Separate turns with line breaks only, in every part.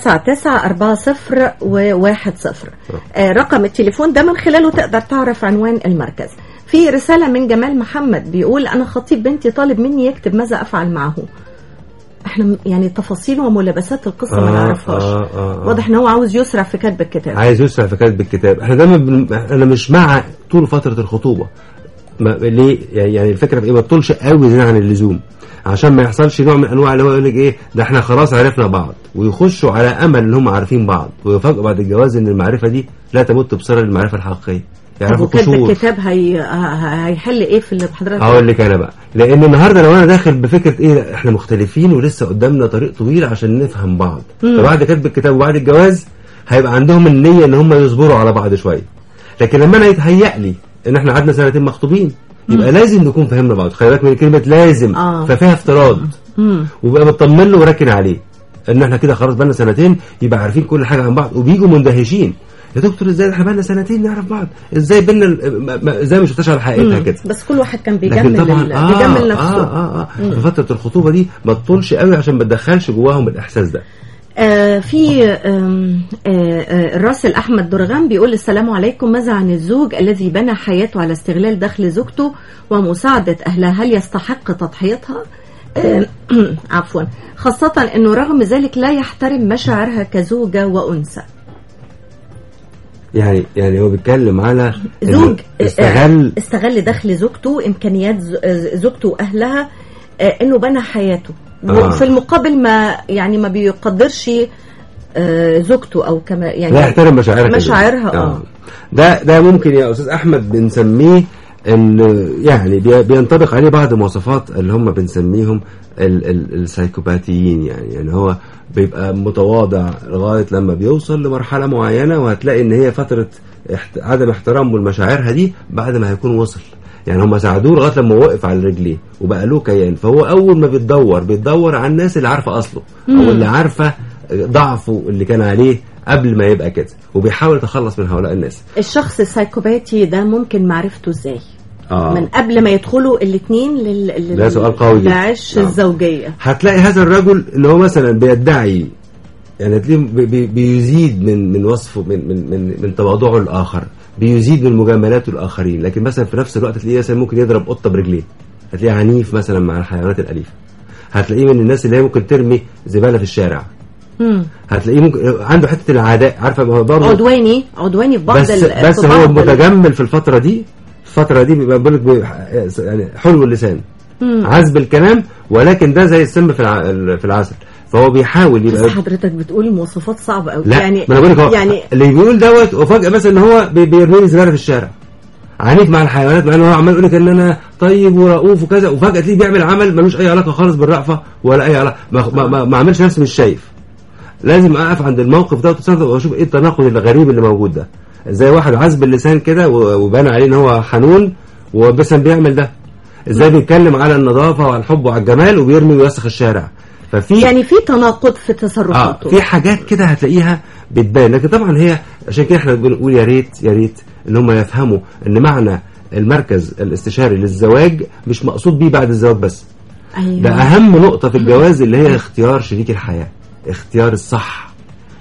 تسعة تسعة أربعة صفر وواحد صفر. آه رقم التليفون ده من خلاله تقدر تعرف عنوان المركز. في رسالة من جمال محمد بيقول أنا خطيب بنتي طالب مني يكتب ماذا أفعل معه. إحنا يعني تفاصيل وملابسات القصة ما
آه،
نعرفهاش.
آه، آه، آه.
واضح إن هو عاوز يسرع في كتب الكتاب.
عايز يسرع في كتب الكتاب. إحنا دايما بن... أنا مش مع طول فترة الخطوبة. ما... ليه؟ يعني الفكرة في إيه؟ ما تطولش قوي زيادة عن اللزوم. عشان ما يحصلش نوع من أنواع اللي هو يقول لك إيه ده إحنا خلاص عرفنا بعض. ويخشوا على أمل إن هم عارفين بعض. ويفاجئوا بعد الجواز إن المعرفة دي لا تمت بصله للمعرفه
الحقيقية.
يعرفوا قشور.
الكتاب هي... هيحل إيه في اللي حضرتك؟
هقول لك أنا بقى. لأن النهارده لو أنا داخل بفكرة إيه إحنا مختلفين ولسه قدامنا طريق طويل عشان نفهم بعض. فبعد كتب الكتاب وبعد الجواز هيبقى عندهم النية إن هم يصبروا على بعض شوية. لكن لما أنا يتهيأ لي إن إحنا قعدنا سنتين مخطوبين يبقى لازم نكون فهمنا بعض. خلي بالك من كلمة لازم.
آه.
ففيها افتراض. وبقى مطمن له وراكن عليه. إن إحنا كده خلاص بقالنا سنتين يبقى عارفين كل حاجة عن بعض وبيجوا مندهشين. يا دكتور إزاي إحنا بقالنا سنتين نعرف بعض؟ إزاي بينا إزاي ما شفتهاش على حقيقتها كده؟
بس كل واحد كان بيجمل
طبعا
ال...
آه
بيجمل نفسه.
آه آه آه. في فتره الخطوبة دي ما تطولش قوي عشان ما تدخلش جواهم الإحساس ده.
آه في آه آه الراسل أحمد درغام بيقول السلام عليكم ماذا عن الزوج الذي بنى حياته على استغلال دخل زوجته ومساعدة أهلها؟ هل يستحق تضحيتها؟ آه، عفوا. خاصة إنه رغم ذلك لا يحترم مشاعرها كزوجة وأنثى.
يعني يعني هو بيتكلم على
زوج
استغل
آه، استغل دخل زوجته إمكانيات آه، زوجته وأهلها إنه بنى حياته. وفي المقابل ما يعني ما بيقدرش آه، زوجته أو كما يعني
لا يحترم مشاعرها.
مشاعرها آه
ده ده ممكن يا أستاذ أحمد بنسميه إن يعني بي- بينطبق عليه بعض مواصفات اللي هم بنسميهم ال ال السايكوباتيين يعني يعني هو بيبقى متواضع لغاية لما بيوصل لمرحلة معينة وهتلاقي إن هي فترة. عدم احترامه لمشاعرها دي بعد ما هيكون وصل يعني هم ساعدوه لغاية لما وقف على رجليه وبقى له كيان فهو أول ما بيتدور بيتدور على الناس اللي عارفة أصله أو اللي عارفة ضعفه اللي كان عليه قبل ما يبقى كده وبيحاول يتخلص من هؤلاء الناس
الشخص السايكوباتي ده ممكن معرفته إزاي
آه.
من قبل ما يدخلوا الاثنين لل... لل...
ده سؤال قوي جدا.
لعش
آه.
الزوجية
هتلاقي هذا الرجل اللي هو مثلا بيدعي يعني تلاقيه بي- بي- بيزيد من من وصفه من من من, من تواضعه الآخر بيزيد من مجاملاته الاخرين لكن مثلا في نفس الوقت تلاقيه مثلا ممكن يضرب قطة برجليه. هتلاقيه عنيف مثلا مع الحيوانات الأليفة. هتلاقيه من الناس اللي هي ممكن ترمي زبالة في الشارع. هتلاقيه ممكن عنده حتة العداء عارفة برضه
عدواني. عدواني في بعض
بس بس هو متجمل في الفترة دي. الفترة دي بيبقى بيقول لك يعني حلو اللسان. عذب الكلام. ولكن ده زي السم في في العسل. فهو بيحاول
بس
يبقى
حضرتك بتقول مواصفات صعبة قوي
لا
يعني
ما أنا بقول
يعني
اللي بيقول دوت وفجأة مثلا إن هو بي- بيرمي لي زبالة في الشارع. عنيف مع الحيوانات مع انه هو عمال يقول لك إن أنا طيب ورؤوف وكذا وفجأة تلاقيه بيعمل عمل ملوش أي علاقة خالص بالرأفة ولا أي علاقة. ما, ما, ما, ما عملش نفسي مش شايف. لازم أقف عند الموقف ده وتصدق وأشوف إيه التناقض الغريب اللي موجود ده. إزاي واحد عذب اللسان كده وبان عليه إن هو حنون وبس بيعمل ده. إزاي بيتكلم على النظافة وعلى الحب وعلى الجمال وبيرمي ويوسخ الشارع. ففي
يعني في تناقض في تصرفاته.
في حاجات كده هتلاقيها بتبان. لكن طبعا هي عشان كده إحنا بنقول يا ريت يا ريت إن هم يفهموا إن معنى المركز الاستشاري للزواج مش مقصود بيه بعد الزواج بس.
أيوه.
ده أهم نقطة في الجواز اللي هي اختيار شريك الحياة اختيار الصح.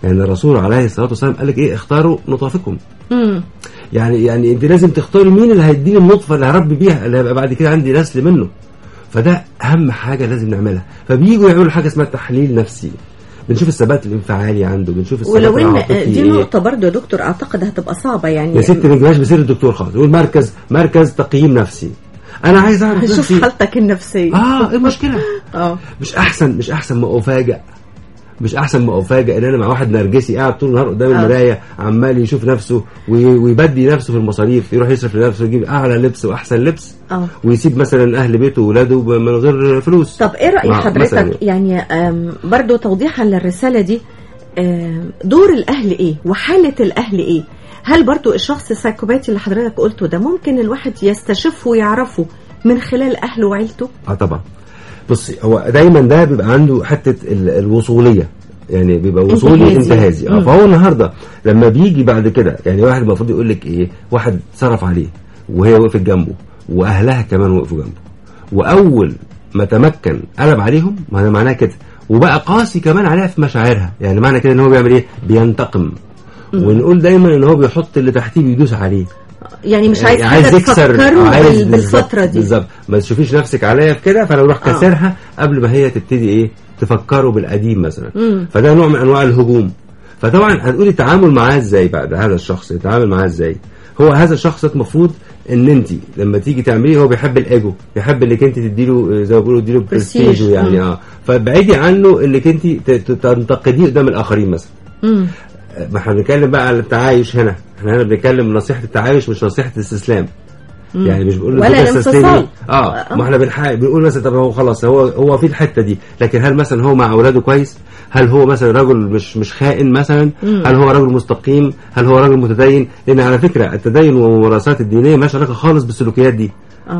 يعني الرسول عليه الصلاة والسلام قال لك إيه؟ اختاروا نطافكم
مم.
يعني يعني أنت لازم تختاري مين اللي هيديني النطفة اللي هربي بيها اللي هيبقى بعد كده عندي نسل منه. فده أهم حاجة لازم نعملها. فبييجوا يعملوا حاجة اسمها تحليل نفسي. بنشوف الثبات الانفعالي عنده بنشوف الثبات
ولو
إن
دي
إيه.
نقطة برضو يا دكتور أعتقد هتبقى صعبة يعني.
يا ست ما تجيبهاش بسير الدكتور خالص. يقول مركز مركز تقييم نفسي. أنا عايز
أعرف
نفسي.
حالتك النفسية.
آه إيه المشكلة؟
آه.
مش أحسن مش أحسن ما افاجئ مش أحسن ما أفاجئ إن أنا مع واحد نرجسي قاعد طول النهار قدام
آه.
المراية عمال يشوف نفسه وي- ويبدي نفسه في المصاريف يروح يصرف لنفسه يجيب أعلى لبس وأحسن لبس
آه.
ويسيب مثلا أهل بيته واولاده من غير فلوس.
طب إيه
مع-
حضرتك؟ يعني برضو توضيحا للرسالة دي دور الأهل إيه؟ وحالة الأهل إيه؟ هل برضو الشخص السايكوباتي اللي حضرتك قلته ده ممكن الواحد يستشفه ويعرفه من خلال أهله وعيلته؟
آه طبعا. بصي هو دايما ده بيبقى عنده حتة ال- الوصولية. يعني بيبقى وصولي
انتهازي. آه.
فهو النهارده لما بيجي بعد كده يعني واحد المفروض يقول لك إيه واحد صرف عليه وهي وقفت جنبه وأهلها كمان وقفوا جنبه. وأول ما تمكن قلب عليهم ما ده معناه كده. وبقى قاسي كمان عليها في مشاعرها. يعني معنى كده إن هو بيعمل إيه؟ بينتقم. ونقول دايما إن هو بيحط اللي تحتيه بيدوس عليه.
يعني مش عايز
عايز
حاجة
يكسر عايز
بال-
بالظبط-
بالفترة دي
بالظبط ما تشوفيش نفسك عليا في كده فأنا بروح
آه.
كسرها قبل ما هي تبتدي إيه تفكروا بالقديم مثلا
مم.
فده نوع من أنواع الهجوم فطبعا هتقولي التعامل معاه إزاي ده هذا الشخص يتعامل معاه إزاي هو هذا الشخص المفروض إن أنت لما تيجي تعمليه هو بيحب الإيجو بيحب إنك أنت تديله زي ما بيقولوا تديله. برستيج يعني. آه فابعدي عنه إنك أنت تنتقديه قدام الآخرين مثلا. ما إحنا بنتكلم بقى على التعايش هنا إحنا هنا بنتكلم نصيحة التعايش مش نصيحة الاستسلام. يعني مش بقول
ولا. الانفصال. آه.
ما إحنا بنقول مثلا طب هو خلاص هو هو في الحتة دي لكن هل مثلا هو مع أولاده كويس هل هو مثلا رجل مش مش خائن مثلا
مم.
هل هو رجل مستقيم هل هو رجل متدين لأن على فكرة التدين والممارسات الدينية مالهاش علاقة خالص بالسلوكيات دي.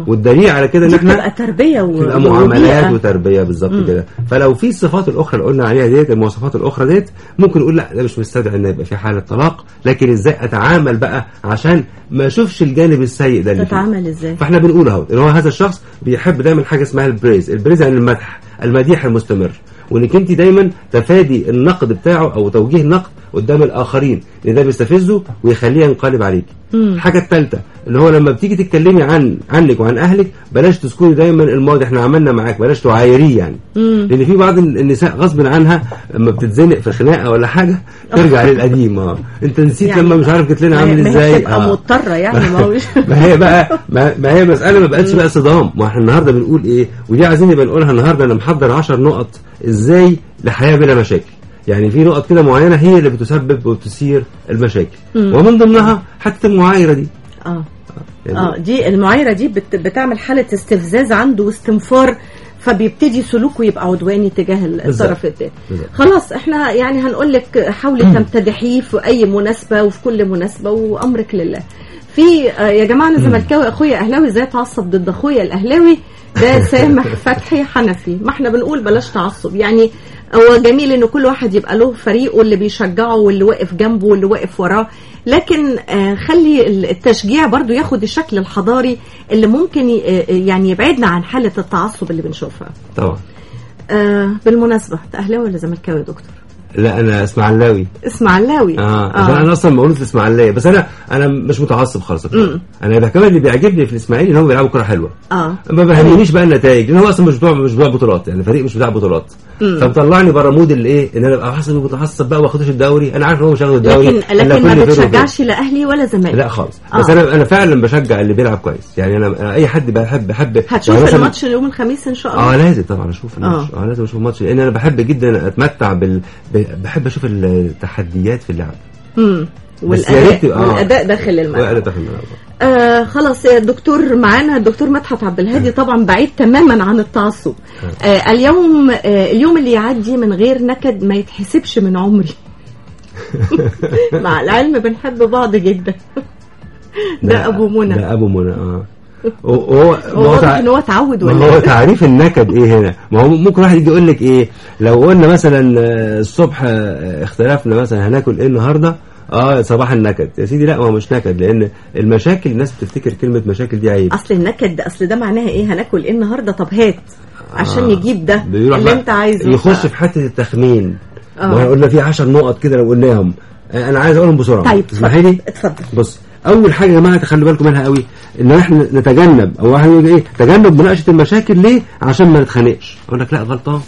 والدليل على كده
إن
إحنا
بتبقى تربية و...
تبقى معاملات. وتربية بالظبط كده. فلو في الصفات الأخرى اللي قلنا عليها ديت المواصفات الأخرى ديت ممكن نقول لا ده مش مستدعي إن يبقى في حالة طلاق لكن إزاي أتعامل بقى عشان ما أشوفش الجانب السيء ده اللي
تتعامل إزاي؟
فإحنا بنقول أهو إن هو هذا الشخص بيحب دايما حاجة اسمها ال praise. ال praise يعني المدح المديح المستمر. وإنك أنت دايما تفادي النقد بتاعه أو توجيه النقد قدام الآخرين لأن ده بيستفزه ويخليه ينقلب عليك.
مم.
الحاجة الثالثه اللي هو لما بتيجي تتكلمي عن عنك وعن أهلك بلاش تذكري دايما الماضي إحنا عملنا معاك بلاش تعايريه يعني.
مم.
لأن في بعض النساء غصب عنها لما بتتزنق في خناقة ولا حاجة ترجع للقديم آه أنت نسيت
يعني
لما مش عارف جيت لنا عامل
ما هي إزاي؟
آه.
مضطرة يعني ما هوش
ما هي بقى ما, هي مسألة ما بقتش بقى صدام. ما إحنا النهارده بنقول إيه؟ ودي عايزين نبقى نقولها النهارده أنا محضر 10 نقط إزاي لحياة بلا مشاكل. يعني في نقط كده معينة هي اللي بتسبب وتثير المشاكل.
مم.
ومن ضمنها حتى المعايرة دي.
آه.
يعني
آه دي المعايرة دي بت... بتعمل حالة استفزاز عنده واستنفار فبيبتدي سلوكه يبقى عدواني تجاه. الطرف الثاني. خلاص إحنا يعني هنقول لك حاولي تمتدحيه في أي مناسبة وفي كل مناسبة وأمرك لله. في آه يا جماعة أنا زملكاوي أخويا أهلاوي إزاي اتعصب ضد أخويا الأهلاوي؟ ده سامح فتحي حنفي. ما إحنا بنقول بلاش تعصب. يعني هو جميل ان كل واحد يبقى له فريقه اللي بيشجعه واللي واقف جنبه واللي واقف وراه. لكن آه خلي التشجيع برضو ياخد الشكل الحضاري اللي ممكن آه، يعني يبعدنا عن حالة التعصب اللي بنشوفها.
طبعا.
آه بالمناسبة أنت أهلاوي ولا زملكاوي يا دكتور؟
لا أنا إسماعيلاوي.
إسماعيلاوي.
آه عشان أنا أصلا مولود في إسماعيلية بس أنا أنا مش متعصب خالص. أنا كمان اللي بيعجبني في الإسماعيلي إن هم بيلعبوا كوره حلوة.
آه.
ما بهمنيش بقى النتائج لأن هو أصلا مش بتوع مش بتوع بطولات يعني فريق مش بتاع بطولات. فمطلعني بره مود الايه؟ ان أنا ابقى حاسس متعصب بقى واخدش الدوري. أنا عارف إن هو مش هياخد الدوري.
لكن لكن ما. بتشجعش لا أهلي ولا زمالك.
لا خالص.
آه.
بس أنا أنا فعلا بشجع اللي بيلعب كويس. يعني أنا أي حد بحب بحب
هتشوف
يعني
الماتش يوم الخميس إن شاء الله.
آه لازم طبعا أشوف الماتش.
آه.
آه لازم أشوف الماتش. لأن أنا بحب جدا أتمتع بال بحب أشوف التحديات في اللعب.
امم والاداء
آه.
والأداء داخل الملعب.
وأنا داخل الملعب.
آه خلاص يا دكتور معانا. الدكتور مدحت عبد الهادي طبعا بعيد تماما عن التعصب. آه اليوم آه اليوم اللي يعدي من غير نكد ما يتحسبش من عمري. مع العلم بنحب بعض جدا. ده أبو منى.
ده أبو منى آه. وهو
هو واضح إن هو اتعود
ما
ولا
هو؟ تعريف النكد إيه هنا؟ ما هو ممكن واحد يجي يقول لك إيه؟ لو قلنا مثلا آه، الصبح آه، اختلفنا مثلا هناكل إيه النهارده؟ آه صباح النكد. يا سيدي لا ما هو مش نكد لأن المشاكل الناس بتفتكر كلمة مشاكل دي عيب.
أصل النكد ده أصل ده معناها إيه؟ هناكل إيه النهارده؟ طب هات عشان
آه.
يجيب ده اللي أنت عايزه.
يخش في حتة التخمين.
آه.
ما قلنا في 10 نقط كده لو قلناهم. آه، أنا عايز أقولهم بسرعة.
طيب
تسمحي لي
اتفضل.
بص أول حاجة يا جماعة تخلوا بالكم منها قوي إن إحنا نتجنب أو واحد يقول إيه؟ تجنب مناقشة المشاكل ليه؟ عشان ما نتخانقش. أقول لك لا غلطان.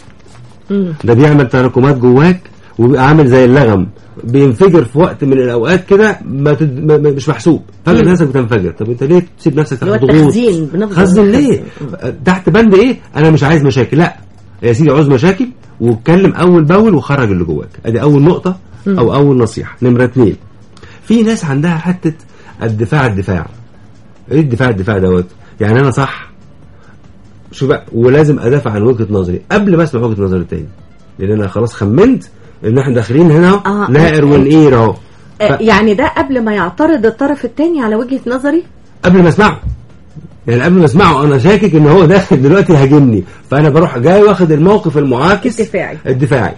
ده بيعمل تراكمات جواك وبيبقى عامل زي اللغم. بينفجر في وقت من الأوقات كده ما تد... ما مش محسوب.
فجأة.
نفسك بتنفجر. طب أنت ليه تسيب نفسك تحت ضغوط؟ خزن ليه. تحت بند إيه؟ أنا مش عايز مشاكل. لا. يا سيدي عاوز مشاكل واتكلم أول بأول وخرج اللي جواك. أدي أول نقطة أو أول نصيحة. نمرة اتنين. في ناس عندها حتة الدفاع الدفاع. إيه الدفاع الدفاع دوت؟ يعني أنا صح؟ شو بقى؟ ولازم أدافع عن وجهة نظري قبل ما أسمع وجهة نظر التاني لأن أنا خلاص خمنت إن إحنا داخلين هنا
آه.
اهو نائر ونقير أهو.
آه،
ف-
يعني ده قبل ما يعترض الطرف الثاني على وجهة نظري؟
قبل ما أسمعه. يعني قبل ما أسمعه أنا شاكك إن هو داخل دلوقتي هاجمني. فأنا بروح جاي واخد الموقف المعاكس
الدفاعي.
الدفاعي.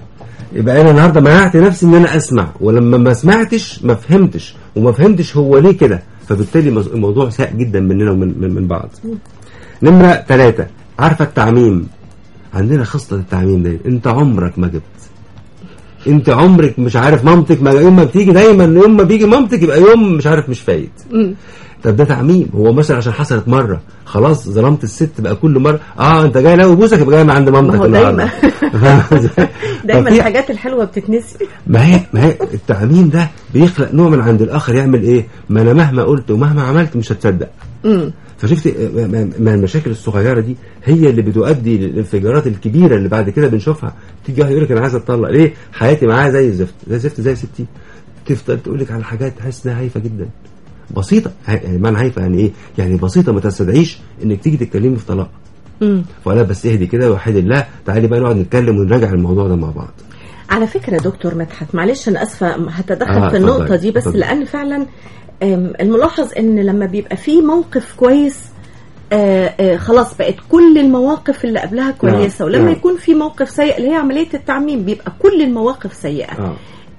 يبقى أنا النهارده منعت نفسي إن أنا أسمع. ولما ما سمعتش ما فهمتش. وما فهمتش هو ليه كده. فبالتالي الموضوع ساء جدا مننا ومن من, من بعض. نمرة ثلاثة عارفة التعميم؟ عندنا خصلة التعميم دي أنت عمرك ما جبت. انت عمرك مش عارف مامتك ما يوم ما بتيجي دايما يوم ما بيجي مامتك يبقى يوم مش عارف مش فايت. طب ده تعميم هو مثلا عشان حصلت مرة خلاص ظلمت الست بقى كل مرة آه انت جاي لو بوسك يبقى جاي من عند مامتك النهارده؟
دايما
ففي-
الحاجات الحلوة بتتنسي
ما هي ما هي التعميم ده بيخلق نوع من عند الآخر يعمل إيه؟ ما أنا مهما قلت ومهما عملت مش هتصدق. فشفت ما- ما ما المشاكل الصغيرة دي هي اللي بتؤدي للانفجارات الكبيرة اللي بعد كده بنشوفها تيجي واحد يقول لك أنا عايز اتطلق ليه؟ حياتي معاه زي الزفت زي الزفت زي ستي تفضل تقول لك على حاجات تحس انها هايفة جدا بسيطة يعني معنى هايفة يعني إيه؟ يعني بسيطة ما تستدعيش إنك تيجي تتكلمي في طلاق. فلا بس اهدي كده وحيد الله تعالي بقى نقعد نتكلم ونراجع الموضوع ده مع بعض
على فكرة دكتور مدحت معلش أنا أسفة هتدخل
آه،
في النقطة دي بس
اتفضلي.
لأن فعلا الملاحظ إن لما بيبقى في موقف كويس آه آه خلاص بقت كل المواقف اللي قبلها كويسة. ولما
نعم.
يكون في موقف سيء اللي هي عملية التعميم بيبقى كل المواقف سيئة.
آه.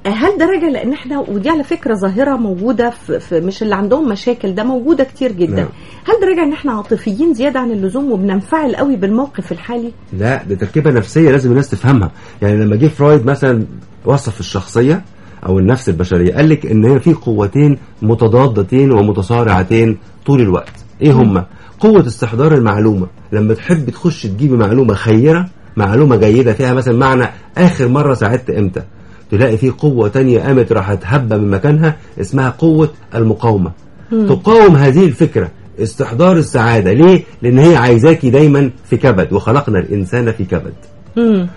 آه، هل ده راجع لأن إحنا ودي على فكرة ظاهرة موجودة في, في مش اللي عندهم مشاكل ده موجودة كتير جدا.
نعم.
هل ده راجع إن إحنا عاطفيين زيادة عن اللزوم وبننفعل قوي بالموقف الحالي؟
لا ده تركيبة نفسية لازم الناس تفهمها. يعني لما جه فرويد مثلا وصف الشخصية أو النفس البشرية. قال لك إن هي في قوتين متضادتين ومتصارعتين طول الوقت. إيه هما؟ قوة استحضار المعلومة. لما تحب تخش تجيبي معلومة خيرة معلومة جيدة فيها مثلا معنى آخر مرة ساعدت إمتى. تلاقي في قوة تانية قامت راح تهبى من مكانها اسمها قوة المقاومة. تقاوم هذه الفكرة. استحضار السعادة. ليه؟ لأن هي عايزاكي دايما في كبد وخلقنا الإنسان في كبد.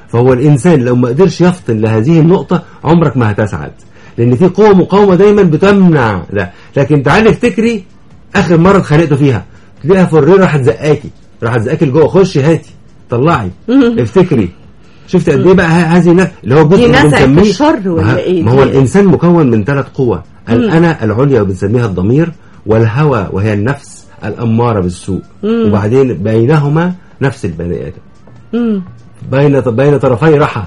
فهو الإنسان لو ما قدرش يفطن لهذه النقطة عمرك ما هتسعد. لأن في قوه مقاومه دايما بتمنع لا لكن تعالي افتكري آخر مرة اتخانقتوا فيها. تلاقيها فريره راحت زقاكي. راحت زقاكي لجوه. خشي هاتي. طلعي. افتكري. شفت قد إيه بقى هذه النفس اللي هو
نزعة
بنسميه
الشر ولا إيه؟
ما هو؟ الإنسان مكون من ثلاث قوى. الانا العليا وبنسميها الضمير والهوى وهي النفس الأمارة بالسوء. وبعدين بينهما نفس البني
آدم.
بين بين طرفي رحى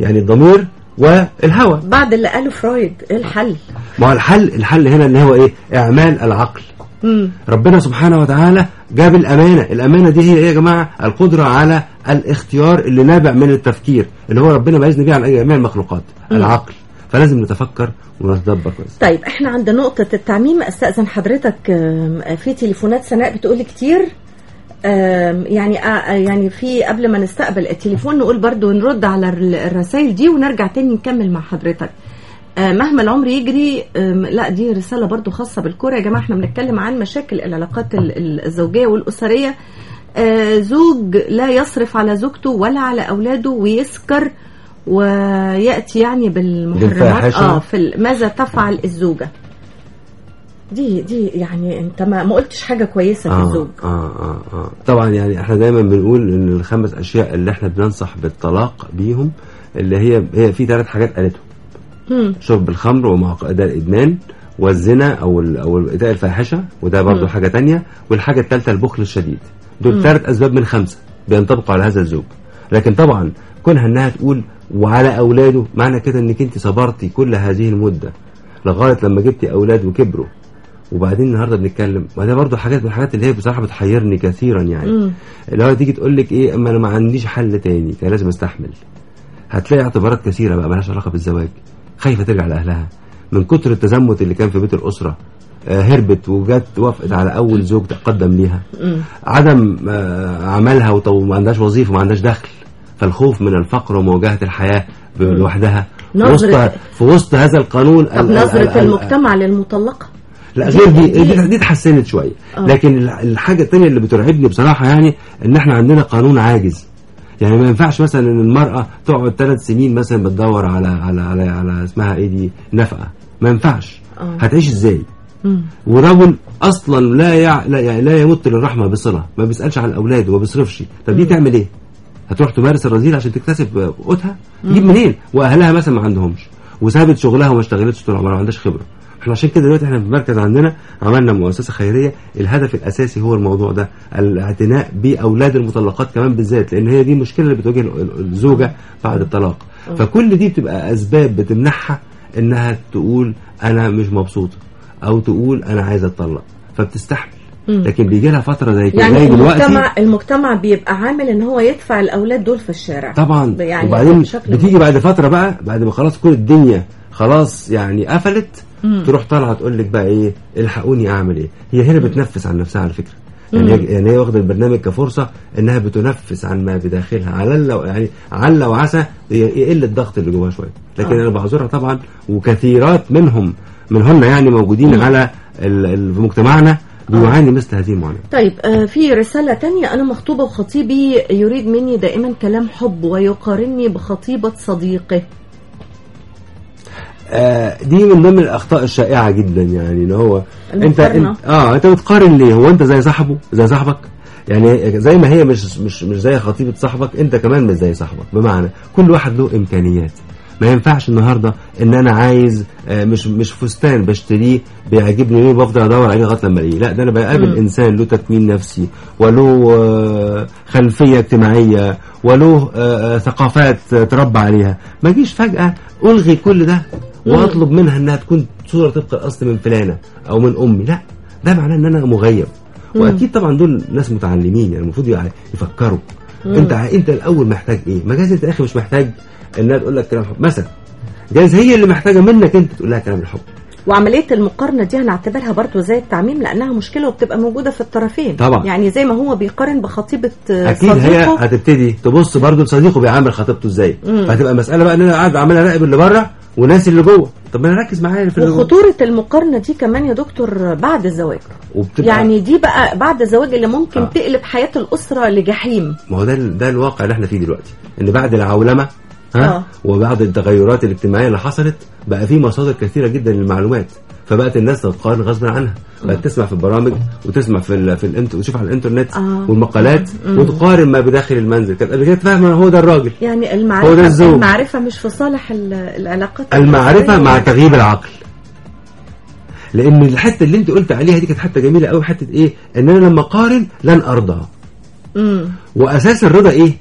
يعني الضمير والهوى.
بعد اللي قاله فرويد إيه الحل؟
ما هو الحل الحل هنا اللي هو إيه؟ إعمال العقل.
امم
ربنا سبحانه وتعالى جاب الأمانة. الأمانة دي هي إيه يا جماعة؟ القدرة على الاختيار اللي نابع من التفكير اللي هو ربنا ميزنا بيه عن أي جميع المخلوقات العقل. فلازم نتفكر ونتدبر كويس.
طيب إحنا عند نقطة التعميم. أستأذن حضرتك في تليفونات سناء بتقول كتير. يعني يعني في قبل ما نستقبل التليفون نقول برضو نرد على الر- الرسائل دي ونرجع تاني نكمل مع حضرتك. مهما العمر يجري لا دي رسالة برضو خاصة بالكرة يا جماعة. إحنا بنتكلم عن مشاكل العلاقات ال- ال- الزوجية والأسرية. آه، زوج لا يصرف على زوجته ولا على أولاده ويسكر ويأتي يعني بالمحرمات. آه في ماذا تفعل الزوجة؟ دي دي يعني انت ما, ما قلتش حاجة كويسة في
آه,
الزوج.
آه, آه, آه. طبعا يعني إحنا دايما بنقول إن الخمس أشياء اللي إحنا بننصح بالطلاق بيهم اللي هي هي في ثلاث حاجات قالتهم. شرب الخمر ومعقدة الادمان والزنا أو ال أو ايذاء الفاحشة وده برضه حاجة تانية. والحاجة الثالثه البخل الشديد. دول ثلاث أسباب من خمسة بينطبقوا على هذا الزوج. لكن طبعا كونها إنها تقول وعلى أولاده معنى كده إنك أنت صبرتي كل هذه المدة لغاية لما جبتي أولاد وكبروا. وبعدين النهارده بنتكلم وده برضه حاجات من الحاجات اللي هي بصراحة بتحيرني كثيرا يعني.
مم.
اللي هو تيجي تقول لك إيه أما أنا ما عنديش حل تاني كان لازم أستحمل. هتلاقي اعتبارات كثيرة بقى مالهاش علاقة بالزواج. خايفة ترجع لأهلها. من كتر التزمت اللي كان في بيت الأسرة آه، هربت وجت وافقت على أول زوج تقدم ليها
مم.
عدم آه، عملها وما عندهاش وظيفة وما عندهاش دخل. فالخوف من الفقر ومواجهة الحياة لوحدها. في وسط في وسط هذا القانون ال-
المجتمع للمطلقة.
لا غير دي
دي-
دي, اتحسنت شوية.
آه.
لكن ال- الحاجة الثانية اللي بترعبني بصراحة يعني إن إحنا عندنا قانون عاجز. يعني ما ينفعش مثلا إن المرأة تقعد ثلاث سنين مثلا بتدور على على على, على اسمها إيه دي؟ نفقة. ما ينفعش.
آه.
هتعيش
إزاي.
ورجل أصلا لا يع... لا, يعني لا يمت للرحمة بصلة. ما بيسألش عن الأولاد وما بيصرفش. طب دي تعمل إيه؟ هتروح تمارس الرذيل عشان تكتسب قوتها؟ تجيب منين؟ وأهلها مثلا ما عندهمش. وسابت شغلها وما اشتغلتش طول عمرها ما عندهاش خبرة. إحنا عشان كده دلوقتي إحنا في المركز عندنا عملنا مؤسسة خيرية. الهدف الأساسي هو الموضوع ده الاعتناء بأولاد المطلقات كمان بالذات لأن هي دي المشكلة اللي بتواجه ال- ال- الزوجة بعد الطلاق. فكل دي بتبقى أسباب بتمنعها إنها تقول أنا مش مبسوطة أو تقول أنا عايزه أتطلق فبتستحمل. لكن بيجي لها فترة زي كده
يعني
زي دلوقتي
المجتمع المجتمع بيبقى عامل إن هو يدفع الأولاد دول في الشارع.
طبعا.
يعني
وبعدين بتيجي بعد فترة بقى بعد ما خلاص كل الدنيا خلاص يعني قفلت
مم.
تروح طالعه تقول لك بقى إيه إلحقوني أعمل إيه. هي هنا بتنفس عن نفسها على فكرة. يعني هي يعني هي واخدة البرنامج كفرصة إنها بتنفس عن ما بداخلها. على لو يعني عل وعسى يقل الضغط اللي جواها شوية. لكن
آه.
أنا بعذرها طبعا وكثيرات منهم منهن يعني موجودين على ال- ال- في مجتمعنا بيعاني مثل هذه المعاناة.
طيب آه، في رسالة تانية. أنا مخطوبة وخطيبي يريد مني دائما كلام حب ويقارني بخطيبة صديقه.
دي من ضمن الأخطاء الشائعة جدا يعني ان هو انت. انت آه أنت بتقارن ليه؟ هو أنت زي صاحبه زي صاحبك؟ يعني زي ما هي مش مش مش زي خطيبة صاحبك أنت كمان مش زي صاحبك. بمعنى كل واحد له إمكانيات. ما ينفعش النهارده إن أنا عايز آه، مش مش فستان بشتريه بيعجبني ليه بفضل أدور عليه لغاية لما ألاقيه. لا ده أنا بقابل. إنسان له تكوين نفسي وله آه، خلفية اجتماعية وله آه، آه، ثقافات آه، تربى عليها. ما أجيش فجأة ألغي كل ده. وأطلب منها إنها تكون صورة طبق الاصل من فلانة أو من أمي. لا ده معناه إن أنا مغيب. وأكيد طبعا دول ناس متعلمين يعني المفروض يفكروا. أنت ع- أنت الأول محتاج إيه؟ ما جايز انت أخي مش محتاج إنها تقول لك كلام حب. مثلا جايز هي اللي محتاجة منك أنت تقول لها كلام الحب.
وعملية المقارنة دي هنعتبرها برضو زي التعميم لأنها مشكلة وبتبقى موجودة في الطرفين.
طبعا.
يعني زي ما هو بيقارن بخطيبة آه،
أكيد هي
صديقه.
هتبتدي تبص برضه لصديقه بيعامل خطيبته إزاي.
مم.
فهتبقى مسألة بقى إن أنا قاعد عمال اراقب اللي بره وناسي اللي جوه طب أنا اركز معايا في
وخطورة المقارنة دي كمان يا دكتور بعد الزواج.
وبتبقى
يعني دي بقى بعد الزواج اللي ممكن
آه.
تقلب حياة الأسرة لجحيم.
ما هو ده ده الواقع اللي إحنا فيه دلوقتي إن بعد العولمة ها؟
آه.
وبعد التغيرات الاجتماعية اللي حصلت بقى في مصادر كثيرة جدا للمعلومات. فبقت الناس تتقارن غصب عنها. بقت تسمع في البرامج وتسمع في ال في الانت وتشوف على الإنترنت
آه.
والمقالات
مم.
وتقارن ما بداخل المنزل. كانت قبل كده فاهمة هو ده الراجل.
يعني
هو ده الزوج.
المعرفة مش في صالح ال- العلاقات المعرفة.
مع تغييب العقل. لأن الحتة اللي أنت قلت عليها دي كانت حتة جميلة قوي حتة إيه؟ إن أنا لما أقارن لن أرضى.
مم.
وأساس الرضا إيه؟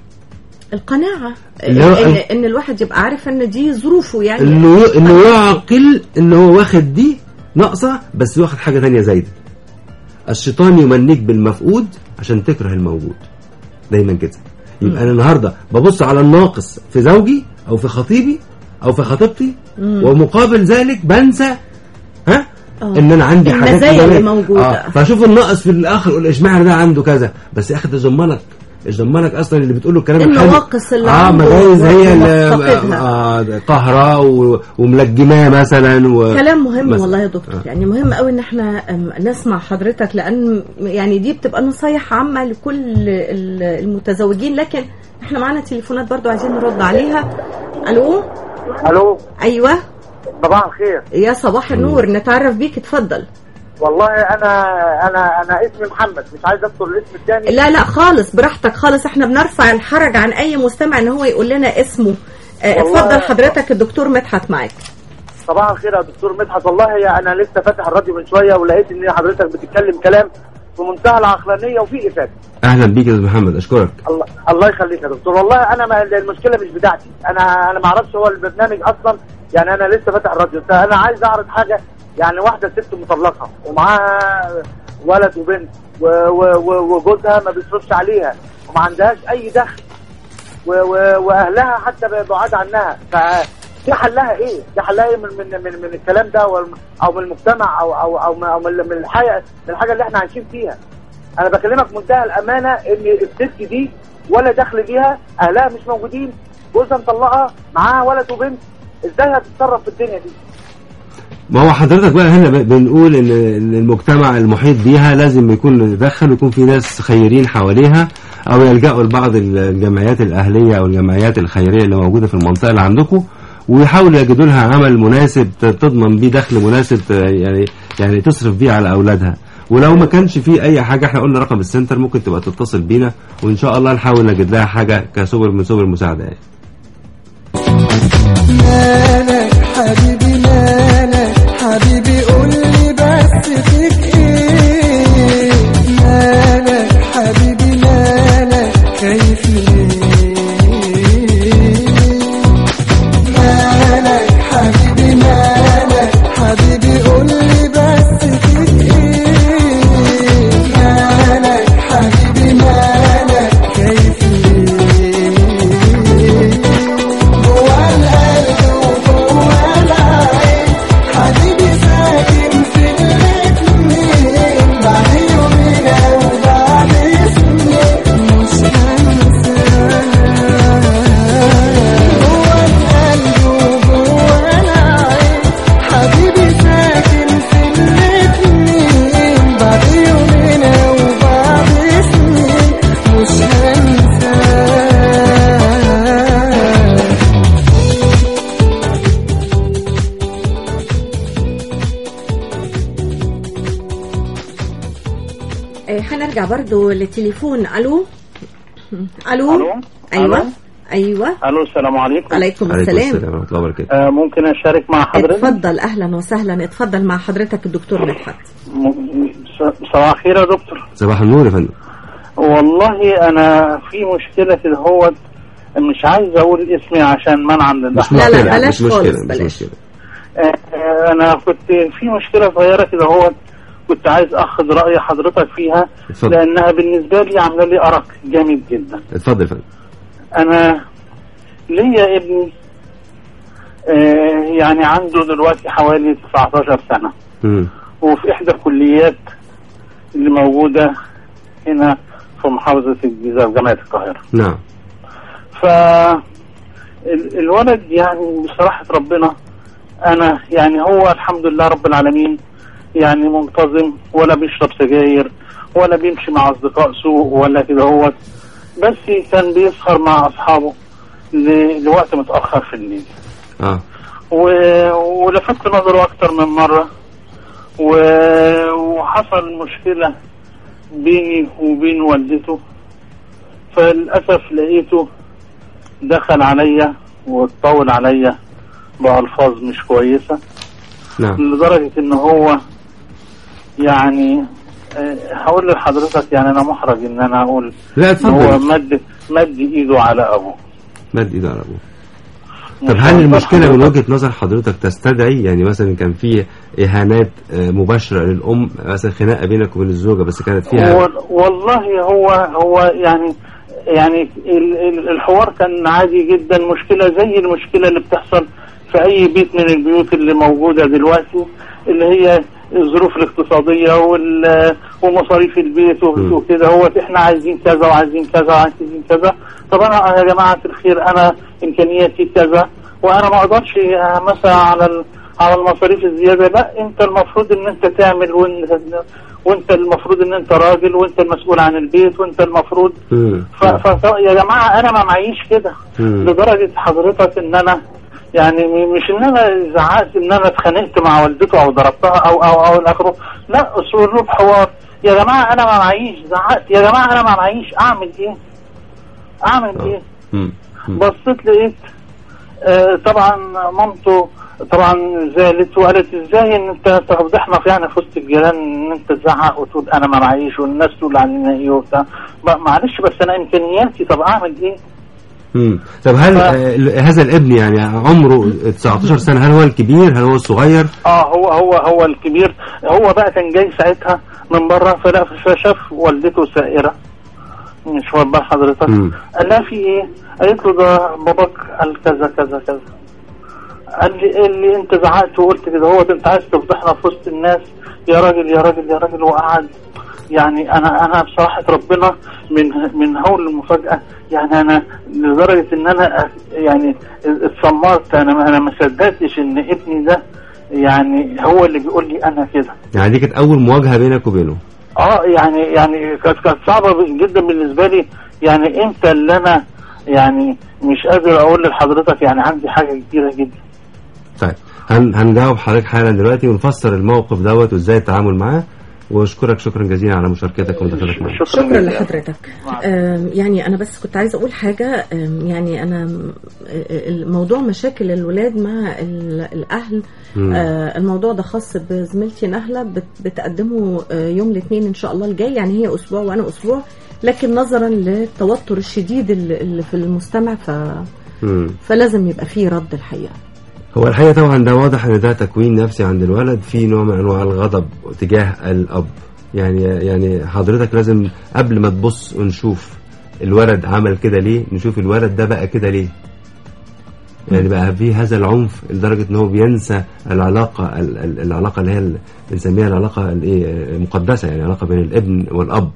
القناعة.
هو-
إن, إن الواحد يبقى عارف إن دي ظروفه يعني.
إنه إنه يعقل إن هو واخد دي ناقصة بس واخد حاجة ثانية زايدة الشيطان يمنيك بالمفقود عشان تكره الموجود دايما كده يبقى أنا النهارده ببص على الناقص في زوجي أو في خطيبي أو في خطيبتي ومقابل ذلك بنسى ها
آه.
إن أنا عندي حاجات
اللي. موجودة.
آه. فاشوف الناقص في الآخر أقول اشمعنى ده عنده كذا بس يا أخي ده إيش ضمنك أصلا اللي بتقول له الكلام
النواقص اللي آه
مجايز هي اللي. آه قهرة و- وملجماه مثلا و...
كلام مهم
مثلا.
والله يا دكتور.
آه.
يعني مهم قوي إن إحنا نسمع حضرتك لأن يعني دي بتبقى نصايح عامة لكل ال- المتزوجين لكن إحنا معانا تليفونات برضو عايزين نرد عليها. ألو؟
ألو؟
أيوه.
صباح الخير.
يا صباح النور. نتعرف بيك. اتفضل.
والله أنا أنا أنا اسمي محمد مش عايز أذكر الاسم الثاني
لا لا خالص براحتك خالص. إحنا بنرفع الحرج عن أي مستمع إن هو يقول لنا اسمه. آه، اتفضل حضرتك الدكتور مدحت معاك.
صباح الخير يا دكتور مدحت. والله يا أنا لسه فاتح الراديو من شوية ولقيت إن حضرتك بتتكلم كلام في منتهى العقلانية وفي إفادة.
أهلا بيك يا محمد أشكرك.
الله الله يخليك يا دكتور. والله أنا ما المشكلة مش بتاعتي. أنا أنا ما أعرفش هو البرنامج أصلا. يعني أنا لسه فاتح الراديو. أنا عايز أعرض حاجة يعني واحدة ست مطلقة ومعاها ولد وبنت وجوزها ما بيصرفش عليها وما عندهاش أي دخل وأهلها حتى بعاد عنها ف دي حلها إيه؟ دي حلها إيه من من من, من الكلام ده أو من المجتمع أو أو أو, أو من من الحياة من الحاجة اللي إحنا عايشين فيها. أنا بكلمك منتهى الأمانة إن الست دي ولا دخل ليها أهلها مش موجودين جوزها مطلقها معاها ولد وبنت إزاي هتتصرف في الدنيا دي؟
ما هو حضرتك بقى هنا بنقول إن المجتمع المحيط بيها لازم يكون يتدخل ويكون في ناس خيرين حواليها أو يلجأوا لبعض الجمعيات الأهلية أو الجمعيات الخيرية اللي موجودة في المنطقة اللي عندكم ويحاولوا يجدوا لها عمل مناسب تضمن بيه دخل مناسب يعني يعني تصرف بيه على أولادها ولو ما كانش في أي حاجة إحنا قلنا رقم السنتر ممكن تبقى تتصل بينا وإن شاء الله نحاول نجد لها حاجة كسبل من سبل المساعدة يعني.
حبيبي حبيبي
برضو للتليفون ألو؟ ألو؟
ألو؟
أيوه.
ألو؟
أيوه.
ألو السلام عليكم.
عليكم
عليكم
السلام.
ورحمة الله وبركاته.
آه ممكن أشارك مع حضرتك؟
اتفضل. أهلا وسهلا. اتفضل مع حضرتك الدكتور مدحت.
م- صباح الخير يا دكتور.
صباح النور يا فندم.
والله أنا في مشكلة كده هو مش عايز أقول اسمي عشان منعا للحظ
لا، لا،
مشكله
بلاش
مش
خالص،
مشكله مش
بلاش.
مشكلة.
آه، آه، أنا كنت في مشكلة صغيرة كده هو كنت عايز أخذ رأي حضرتك فيها
اتفضل.
لأنها بالنسبة لي عاملة لي أرق جامد جدا.
اتفضل يا فندم.
أنا ليا ابني آه، يعني عنده دلوقتي حوالي 19 سنة.
مم.
وفي إحدى الكليات اللي موجودة هنا في محافظة الجيزة في جامعة القاهرة.
نعم.
ف ال- الولد يعني بصراحة ربنا أنا يعني هو الحمد لله رب العالمين يعني منتظم ولا بيشرب سجاير ولا بيمشي مع أصدقاء سوء ولا كده هو. بس كان بيسهر مع أصحابه لوقت متأخر في الليل
آه.
و- ولفت نظره أكتر من مرة. و... وحصل مشكلة بيني وبين والدته. فللأسف لقيته دخل عليا واتطول عليا بألفاظ مش كويسة.
نعم.
لدرجة إن هو يعني آه، هقول لحضرتك يعني أنا محرج إن أنا أقول
لا
إن هو
اتفضل.
مد مد إيده على أبوه.
مد إيده على أبوه. طب هل
عارف
المشكلة من. وجهة نظر حضرتك تستدعي؟ يعني مثلا كان في إهانات آه، مباشرة للأم مثلا خناقة بينك وبين الزوجة بس كانت فيها
وال- والله هو هو يعني يعني ال- ال- الحوار كان عادي جدا. مشكلة زي المشكلة اللي بتحصل في أي بيت من البيوت اللي موجودة دلوقتي اللي هي الظروف الاقتصادية ومصاريف البيت. وكده هو إحنا عايزين كذا وعايزين كذا وعايزين كذا طب أنا يا جماعة الخير أنا إمكانياتي كذا وأنا ما أقدرش مثلا على على المصاريف الزيادة لا أنت المفروض إن أنت تعمل وانت وأنت المفروض إن أنت راجل وأنت المسؤول عن البيت وأنت المفروض. ف... ف... يا جماعة أنا ما معيش كده. لدرجة حضرتك إن أنا يعني مش إن أنا زعقت إن أنا اتخانقت مع والدته أو ضربتها أو أو أو الاخره لا اسلوب حوار. يا جماعة أنا ما معيش. زعقت يا جماعة أنا ما معيش. أعمل إيه؟
أعمل إيه.
بصيت لقيت آه طبعا مامته طبعا زعلت وقالت إزاي إن أنت تفضحنا في يعني في وسط الجيران إن أنت تزعق وتقول أنا ما معيش والناس تقول علينا إيه وبتاع. معلش بس أنا إمكانياتي طب أعمل إيه؟
مم. طب هل
ف-
آه، هذا الابن يعني عمره 19 سنة هل هو الكبير؟ هل هو الصغير؟
آه هو هو هو الكبير. هو بقى كان جاي ساعتها من بره فلا فشاف والدته سائرة. مش بال حضرتك؟
مم.
قال لها في إيه؟ قالت له ده باباك قال كذا كذا كذا. قال لي إيه اللي أنت زعقت وقلت كده؟ هو انت عايز تفضحنا في وسط الناس. يا راجل يا راجل يا راجل. وقعد. يعني أنا أنا بصراحة ربنا من من هول المفاجأة. يعني أنا لدرجة إن أنا يعني اتسمرت. أنا أنا ما صدقتش إن ابني ده يعني هو اللي بيقول لي أنا كده.
يعني دي كانت أول مواجهة بينك وبينه؟
آه يعني يعني كانت كانت صعبة جدا بالنسبة لي. يعني إمتى اللي أنا يعني مش قادر أقول لحضرتك يعني عندي حاجة كبيرة جدا.
طيب هن هنجاوب حضرتك حالا دلوقتي ونفسر الموقف دوت وإزاي التعامل معاه. واشكرك شكرا جزيلا على مشاركتك ومداخلتك معنا.
شكرا. لحضرتك. يعني أنا بس كنت عايزة أقول حاجة. يعني أنا م- الموضوع مشاكل الولاد مع ال-
الأهل.
آه، الموضوع ده خاص بزميلتي نهلة بت- بتقدمه آه، يوم الاثنين إن شاء الله الجاي. يعني هي أسبوع وأنا أسبوع. لكن نظرا للتوتر الشديد اللي اللي في المستمع ف...
مم.
فلازم يبقى فيه رد الحقيقة.
هو الحقيقة طبعا ده واضح إن ده تكوين نفسي عند الولد في نوع من أنواع الغضب تجاه الأب. يعني يعني حضرتك لازم قبل ما تبص ونشوف الولد عمل كده ليه نشوف الولد ده بقى كده ليه. يعني بقى في هذا العنف لدرجة إن هو بينسى العلاقة ال- ال- العلاقة اللي هي بنسميها العلاقة الايه المقدسة يعني علاقة بين الابن والأب.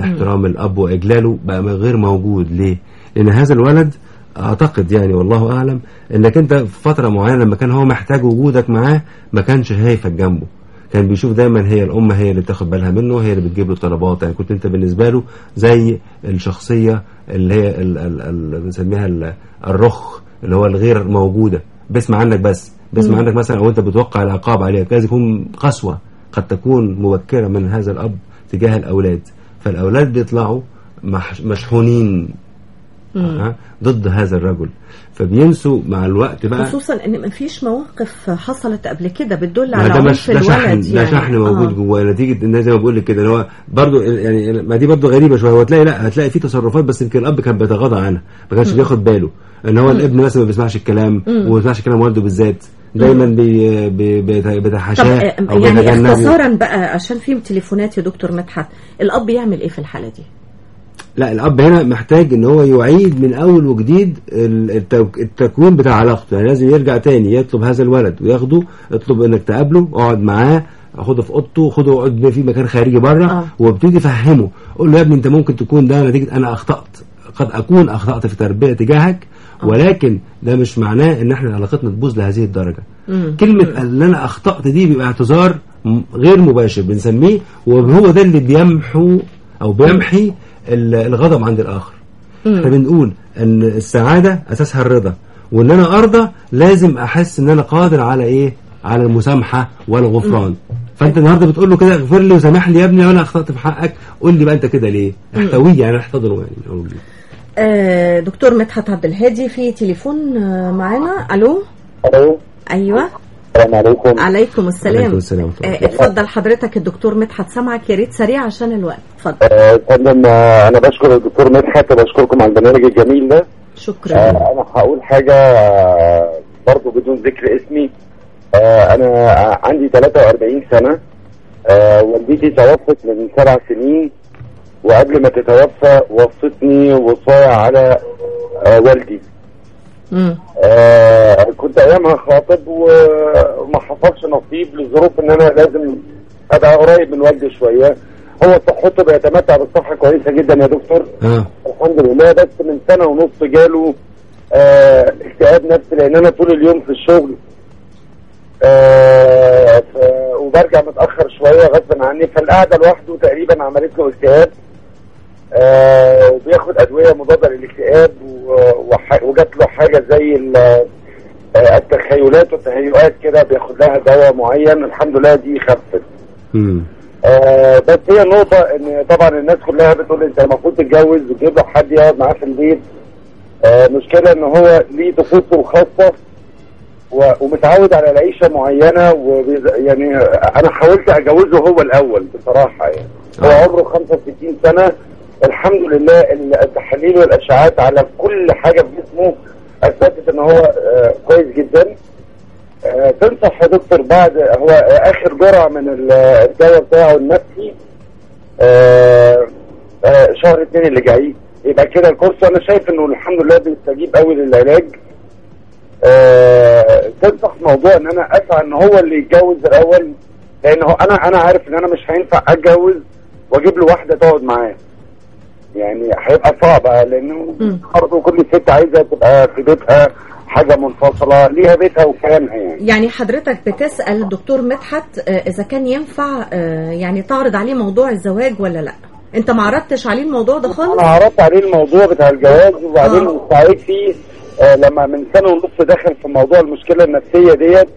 احترام الأب وإجلاله بقى غير موجود. ليه؟ لأن هذا الولد أعتقد يعني والله أعلم إنك أنت في فترة معينة لما كان هو محتاج وجودك معاه ما كانش شايفك جنبه. كان بيشوف دايما هي الام هي اللي بتاخد بالها منه هي اللي بتجيب له طلبات. يعني كنت أنت بالنسبة له زي الشخصية اللي هي ال- ال- ال- بنسميها ال- الرخ اللي هو الغير موجودة. بيسمع عنك بس. بيسمع عنك مثلا أو أنت بتوقع العقاب عليه لازم يكون قسوة قد تكون مبكره من هذا الأب تجاه الأولاد. فالأولاد بيطلعوا مشحونين. ها، ضد هذا الرجل. فبينسوا مع الوقت بقى
خصوصا إن مفيش مواقف حصلت قبل كده بتدل
ما
على عنف
ده شحن
الولد
ده
يعني.
شحن موجود
آه.
جواه. نتيجة إن زي ما بقول لك كده اللي هو برضه يعني ما دي برضه غريبة شوية. هو تلاقي لا هتلاقي في تصرفات بس يمكن الأب كان بيتغاضى عنها. ما كانش بياخد باله. إن هو الابن مثلا ما بيسمعش الكلام وما بيسمعش كلام والده بالذات. دايما بي بي بيتحاشاه أو
يعني اختصارا بقى عشان في تليفونات يا دكتور مدحت الأب يعمل إيه في الحالة دي؟
لا الأب هنا محتاج إن هو يعيد من أول وجديد التكوين بتاع علاقته. يعني لازم يرجع تاني يطلب هذا الولد وياخده اطلب إنك تقابله اقعد معاه خده في أوضته خده اقعد في مكان خارجي بره
آه.
وابتدي فهمه. قول له يا ابني أنت ممكن تكون ده نتيجة أنا أخطأت قد أكون أخطأت في التربيه تجاهك ولكن ده مش معناه إن إحنا علاقتنا تبوظ لهذه الدرجة.
مم.
كلمة ان أنا أخطأت دي بيبقى اعتذار غير مباشر بنسميه وهو ده اللي بيمحو أو بيمحي الغضب عند الآخر. إحنا بنقول إن السعادة أساسها الرضا وإن أنا أرضى لازم أحس إن أنا قادر على إيه؟ على المسامحة والغفران فأنت النهارده بتقول له كده اغفر لي وسامح لي يا ابني وأنا أخطأت في حقك قول لي بقى أنت كده ليه؟ احتويه يعني أحتضنه يعني. أقول.
آه دكتور مدحت عبد الهادي في تليفون آه معانا. ألو؟
ألو؟
أيوه.
السلام عليكم.
عليكم السلام.
عليكم السلام
آه اتفضل حضرتك الدكتور مدحت. سامعك يا ريت سريع عشان الوقت. اتفضل.
آه، فندم آه، أنا بشكر الدكتور مدحت وبشكركم على البرنامج الجميل ده.
شكرا.
آه، أنا هقول حاجة آه، برضو بدون ذكر اسمي. آه، أنا عندي 43 سنة. آه، والدتي توفت من سبع سنين وقبل ما تتوفى وصتني وصاية على آه، والدي. آه، كنت ايامها خاطب وما حصلش نصيب لظروف إن أنا لازم أبقى قريب من والدي شوية. هو صحته بيتمتع بصحه كويسة جدا يا دكتور.
آه.
الحمد لله بس من سنة ونص جاله آه اكتئاب نفسي لأن أنا طول اليوم في الشغل. آه وبرجع متأخر شوية غصبا عني. فالقعدة لوحده تقريبا عملت له اكتئاب. آه وبياخد أدوية مضادة للاكتئاب وجات له حاجة زي آه، التخيلات والتهيؤات كده بياخد لها دواء معين. الحمد لله دي خفت. آه بس هي النقطة إن طبعا الناس كلها بتقول أنت المفروض تتجوز وتجيب له حد يقعد معاه في البيت آه مشكلة إن هو ليه طفولته الخاصة ومتعود على العيشة معينة يعني أنا حاولت أجوزه هو الأول بصراحة يعني. هو
آه.
عمره 65 سنة الحمد لله التحاليل والأشعاعات على كل حاجة في جسمه أثبتت إن هو آه كويس جدا. آه، تنصح يا دكتور بعد هو آخر جرعة من ال- الدواء بتاعه النفسي. آه، شهر اتنين اللي جاي. يبقى كده الكورس. أنا شايف إنه الحمد لله بيستجيب قوي للعلاج. تنصح موضوع إن أنا أسعى إن هو اللي يتجوز الأول. لأن هو أنا أنا عارف إن أنا مش هينفع أتجوز وأجيب له واحدة تقعد معاه. يعني هيبقى صعب لأنه
مم.
برضه كل ست عايزة تبقى في بيتها حاجة منفصلة ليها بيتها وكيانها يعني
يعني حضرتك بتسأل دكتور مدحت آه، إذا كان ينفع آه، يعني تعرض عليه موضوع الزواج ولا لأ أنت ما عرضتش عليه الموضوع ده خالص
أنا عرضت عليه الموضوع بتاع الجواز وبعدين
آه.
سعيد فيه آه لما من سنة ونص دخل في موضوع المشكلة النفسية ديت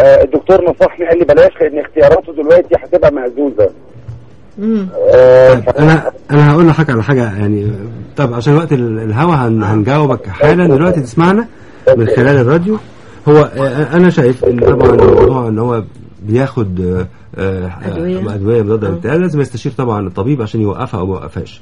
آه الدكتور نصحني قال لي بلاش لأن اختياراته دلوقتي هتبقى
مهزوزة
آه
أنا أنا هقول لحضرتك على حاجة يعني طب عشان وقت ال- الهوا هن هنجاوبك حالا. دلوقتي تسمعنا من خلال الراديو. هو آه، أنا شايف إن طبعا الموضوع إن هو بياخد آه،
أدوية.
أدوية مضاده. للاكتئاب لازم يستشير طبعا الطبيب عشان يوقفها أو ما يوقفهاش.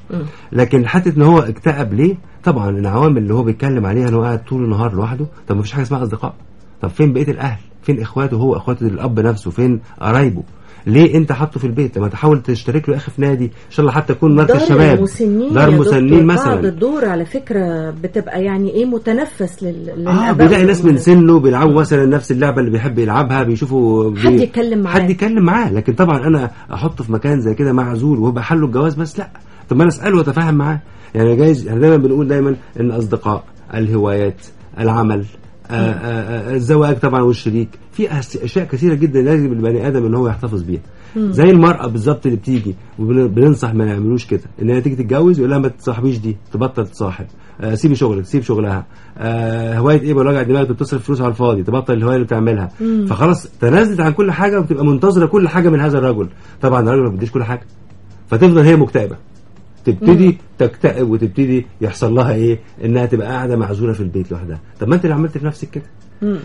لكن حتة إن هو اكتئب ليه؟ طبعا العوامل اللي هو بيتكلم عليها إن هو قاعد طول النهار لوحده طب ما فيش حاجة اسمها أصدقاء. طب فين بقية الأهل؟ فين إخواته؟ هو إخواته الأب نفسه فين قرايبه؟ ليه انت حاطه في البيت؟ لما تحاول تشترك له يا أخي في نادي إن شاء الله حتى يكون مركز شباب
المسنين
دار مسنين
دكتور، بعض
مثلا.
الدور على فكرة بتبقى يعني إيه متنفس لل... آه
بيلاقي ناس من. سنه بيلعبوا مثلا نفس اللعبة اللي بيحب يلعبها بيشوفوا بي...
حد يتكلم معاه.
حد يتكلم معاه. لكن طبعا أنا أحطه في مكان زي كده معزول ويبقى حله الجواز بس لا. طب ما أنا أسأله وأتفاهم معاه. يعني جايز إحنا دايما بنقول دايما إن أصدقاء الهوايات العمل الزواج طبعا والشريك. في أشياء كثيرة جدا لازم البني آدم إن هو يحتفظ بيها. زي المرأة بالظبط اللي بتيجي وبننصح ما نعملوش كده. ان هي تيجي تتجوز يقول لها ما تصاحبيش دي تبطل تصاحب. آه، سيبي شغلك سيب شغلها. آه، هواية إيه؟ وجع دماغك بتصرف فلوس على الفاضي تبطل الهواية اللي بتعملها. فخلاص تنازلت عن كل حاجة وبتبقى منتظرة كل حاجة من هذا الرجل. طبعا الراجل ما بيديش كل حاجة. فتفضل هي مكتئبة. تبتدي تكتئب وتبتدي يحصل لها إيه؟ إنها تبقى قاعدة معزولة في البيت لوحدها. طب ما أنت اللي عملت في نفسك كده.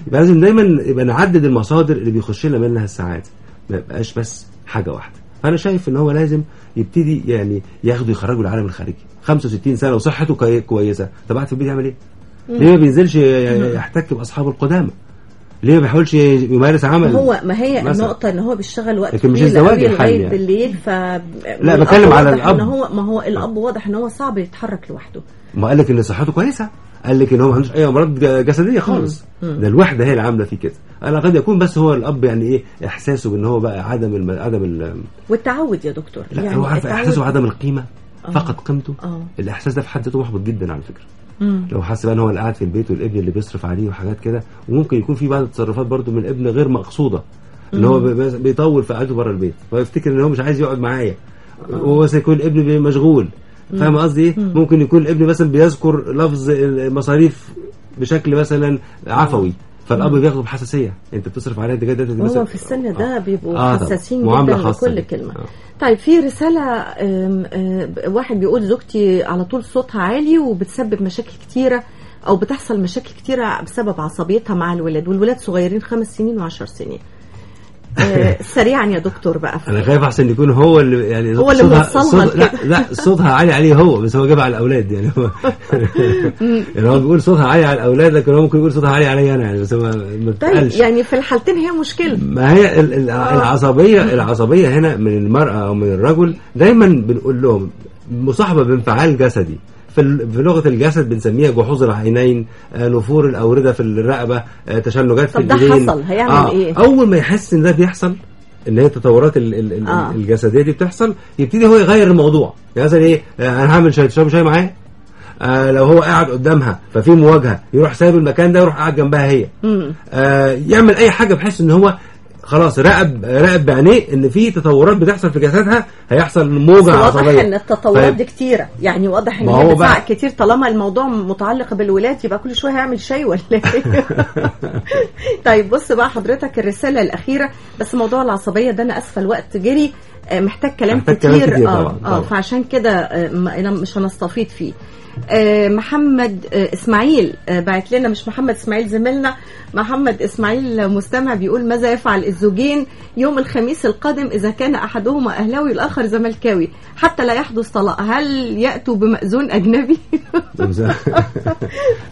يبقى لازم دايما يبقى نعدد المصادر اللي بيخش لنا منها السعاده ما يبقاش بس حاجة واحدة. فانا شايف إن هو لازم يبتدي يعني ياخده يخرجه العالم الخارجي. 65 سنة وصحته كوي- كويسة. طب قاعد في البيت يعمل إيه؟ ليه ما بينزلش يحتك باصحابه القدامى؟ ليه ما بيحاولش يمارس عمل؟
هو ما هي
مثلا.
النقطة إن هو بيشتغل وقت
لكن مش الزواج الحل
لغاية
يعني.
بالليل ف
لا، بتكلم على الأب.
إن هو ما هو الأب واضح إن هو صعب يتحرك لوحده.
ما قال لك إن صحته كويسة. قال لك إن هو ما عندوش أي أمراض جسدية خالص. ده الوحدة هي اللي عاملة فيه كده. أنا قد يكون بس هو الأب يعني إيه إحساسه بإن هو بقى عدم الم... عدم ال...
والتعود يا دكتور.
لا يعني هو عارف
التعود-
إحساسه بعدم القيمة
آه.
فقد قيمته.
آه.
الإحساس ده في حد ذاته محبط جدا على فكرة.
مم.
لو حس بقى إن هو اللي قاعد في البيت والابن اللي بيصرف عليه وحاجات كده وممكن يكون في بعض التصرفات برضو من الابن غير مقصودة إن هو بي- بيطول في قعدته بره البيت فيفتكر إن هو مش عايز يقعد معايا وهو بس يكون الابن مشغول. فاهم قصدي إيه؟ ممكن يكون الابن مثلا بيذكر لفظ المصاريف بشكل مثلا عفوي. فالاب بياخده بحساسيه أنت بتصرف عليا ده كده
هو في السن ده بيبقوا
آه.
حساسين جدا لكل
دي.
كلمة
آه.
طيب في رسالة آم، آم، واحد بيقول زوجتي على طول صوتها عالي وبتسبب مشاكل كتيرة أو بتحصل مشاكل كتيرة بسبب عصبيتها مع الولاد والولاد صغيرين خمس سنين وعشر سنين آه، سريعا يا دكتور بقى.
أنا خايف أحسن يكون هو اللي يعني
هو اللي موصلها
صوت لا. لا صوتها عالي عليه هو بس هو جاب على الأولاد يعني. هو يعني هو بيقول صوتها عالي على الأولاد لكن هو ممكن يقول صوتها عالي عليا أنا يعني بس هو ما
طيب يعني في الحالتين هي مشكلة.
ما هي ال- العصبيه العصبية هنا من المرأة أو من الرجل دايما بنقول لهم مصاحبة بانفعال جسدي. في في لغة الجسد بنسميها جحوظ العينين آه، نفور الأوردة في الرقبة آه، تشنجات في
طب ده حصل، هيعمل إيه؟
أول ما يحس إن ده بيحصل إن هي التطورات ال- ال- ال-
آه.
الجسدية دي بتحصل يبتدي هو يغير الموضوع يعني مثلا إيه آه، أنا هعمل شاي تشرب شاي معايا آه لو هو قاعد قدامها ففي مواجهة يروح سايب المكان ده يروح قاعد جنبها هي. آه يعمل أي حاجة بحيث إن هو خلاص راقب راقب بعينيه إن في تطورات بتحصل في جسدها هيحصل موجة
بس واضح
عصبية.
إن التطورات
طيب.
دي كتيرة. يعني واضح
إن
هي
هو بقى-
كتير طالما الموضوع متعلق بالولاد يبقى كل شوية هيعمل شاي ولا إيه؟ طيب بص بقى حضرتك الرسالة الأخيرة. بس موضوع العصبية ده أنا آسفة الوقت جري. آه، محتاج كلام
محتاج
كتير,
كلام كتير.
آه
طبعاً،
آه
طبعاً.
فعشان كده آه، مش هنستفيض فيه. آه، محمد آه، إسماعيل. آه، بعت لنا مش محمد إسماعيل زميلنا محمد إسماعيل مستمع بيقول ماذا يفعل الزوجين يوم الخميس القادم إذا كان أحدهما أهلاوي والآخر زملكاوي؟ حتى لا يحدث طلاق. هل يأتوا بمأذون أجنبي؟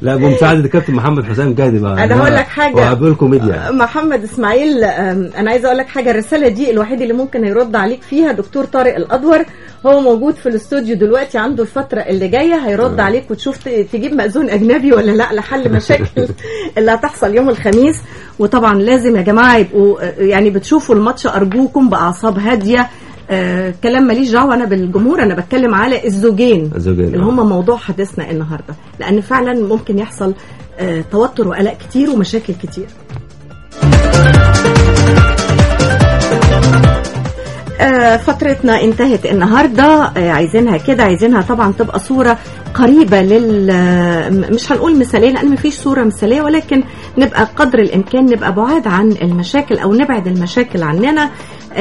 لا بمساعده الكابتن محمد حسام جادي بقى.
أنا هقول لك.
وهقول كوميديا.
محمد إسماعيل أنا عايزة أقول لك حاجة. الرسالة دي الوحيد اللي ممكن يرد عليك فيها دكتور طارق الادور هو موجود في الاستوديو دلوقتي عنده الفترة اللي جاية هيرد عليك وتشوف تجيب مأذون أجنبي ولا لأ لحل مشاكل اللي هتحصل يوم الخميس. وطبعا لازم يا جماعة يبقوا آه، يعني بتشوفوا الماتش أرجوكم بأعصاب هادية. آه كلام ماليش دعوة أنا بالجمهور أنا بتكلم على الزوجين
الزوجين،
اللي
آه.
هم موضوع حديثنا النهارده. لأن فعلا ممكن يحصل آه توتر وقلق كتير ومشاكل كتير. آه، فترتنا انتهت النهارده. آه، عايزينها كده عايزينها طبعا تبقى صورة قريبة لل آه، مش هنقول مثالية لأن مفيش صورة مثالية ولكن نبقى قدر الإمكان نبقى بعاد عن المشاكل أو نبعد المشاكل عننا. آه،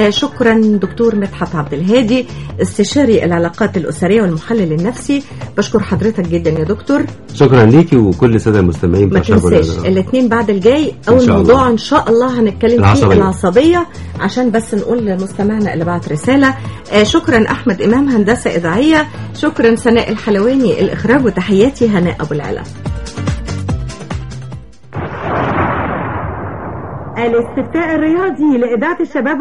شكرا دكتور مدحت عبد الهادي استشاري العلاقات الأسرية والمحلل النفسي بشكر حضرتك جدا يا دكتور
شكرا ليكي وكل السادة المستمعين
ما تنساش. الاثنين بعد الجاي أول
شاء
موضوع. إن شاء الله هنتكلم
العصبية.
فيه العصبية عشان بس نقول لمستمعنا اللي بعت رسالة آه شكرا أحمد إمام هندسة إذاعية شكرا سناء الحلواني الإخراج وتحياتي هناء أبو العلا الاستفتاء الرياضي لإذاعة الشباب